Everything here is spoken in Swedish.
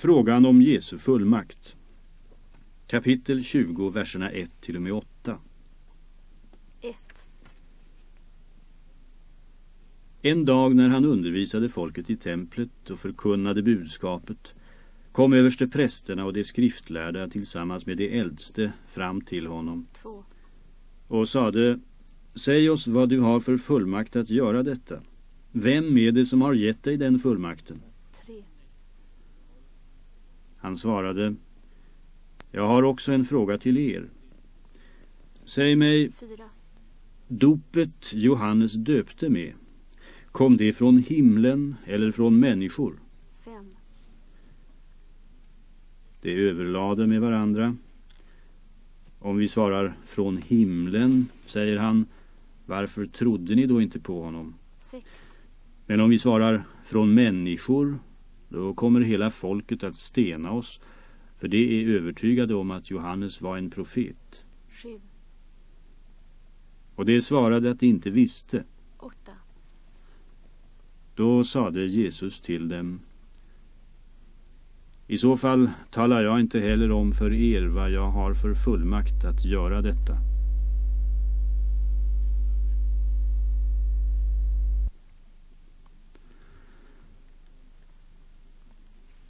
Frågan om Jesu fullmakt. Kapitel 20, verserna 1 till och med 8. 1. En dag när han undervisade folket i templet och förkunnade budskapet kom överste prästerna och de skriftlärda tillsammans med de äldste fram till honom 2. och sade Säg oss vad du har för fullmakt att göra detta. Vem är det som har gett dig den fullmakten? 3. Han svarade Jag har också en fråga till er. Säg mig, 4. dopet Johannes döpte med, kom det från himlen eller från människor? 5. Det överlade med varandra. Om vi svarar från himlen, säger han, varför trodde ni då inte på honom? 6. Men om vi svarar från människor, då kommer hela folket att stena oss, för det är övertygade om att Johannes var en profet. 7. Och det svarade att de inte visste. 8. Då sade Jesus till dem I så fall talar jag inte heller om för er vad jag har för fullmakt att göra detta.